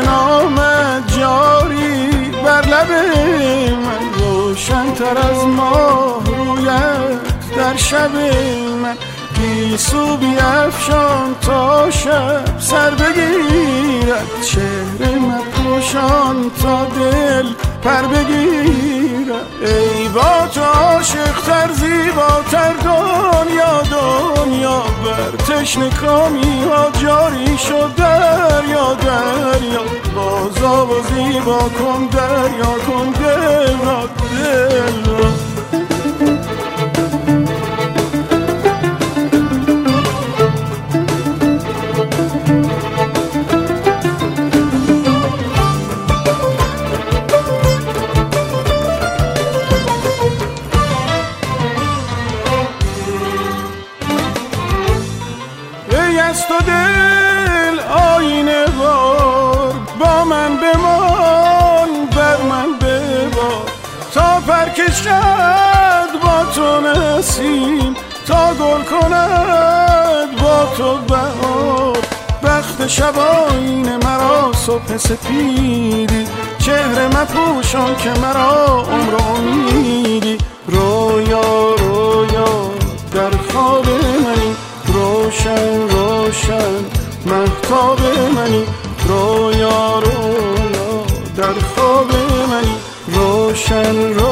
نام جاری بر لب من روشن تر از ماه رویت در شب من. گیسو بیفشان تا شب سر بگیرد. چهره مپوشان تا دل پر بگیرد. ای با تو زیبا تر دنیا دنیا بر تشن کامی ها جاری شده. زیبا کن دریا کن دل دل را از تو دل آینه بار با من بمان تا پرکشد با تو نسیم تا گل کند با تو بهار. بخت شباین مرا صبح سپیدی چهره مپوشان که مرا عمر امیدی رویا رویا در خواب منی روشن روشن محتاب منی. رویا رویا در خواب منی. روشن روشن.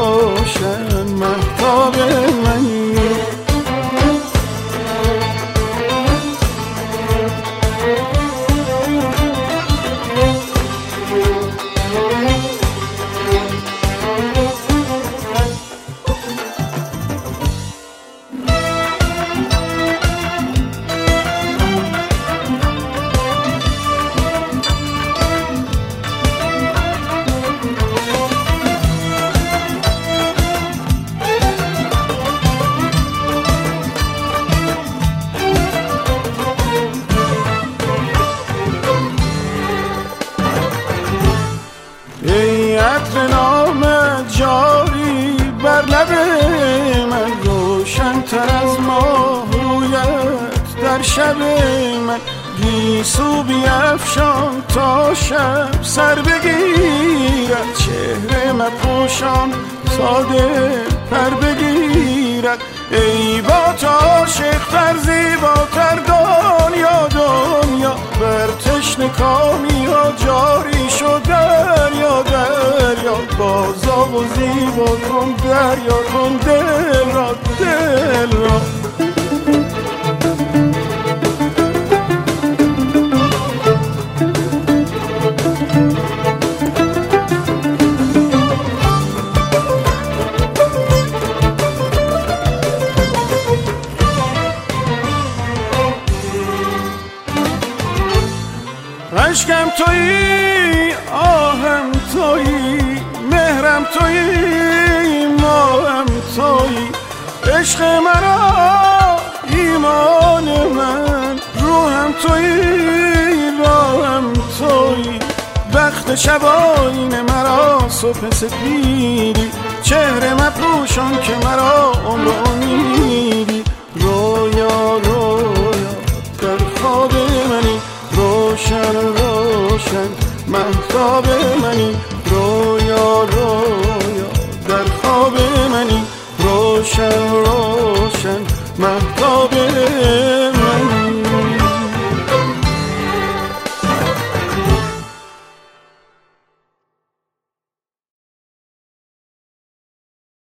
بر لب من روشنتر از ماه رویت در شب من گیسو بیفشان تا شب سر بگیرد. چهره مپوشان ساده پر بگیرد. ای با تو عاشق تر زیباتر و زیبا کن دریا کن دل را دل را. اشکم تویی آهم تویی. مهرم تویی ماهم تویی عشق مرا ایمان من. روحم تویی راهم تویی وقت شباین مرا صبح سپیدی. چهره مپوشان که مرا عمر روشن روشن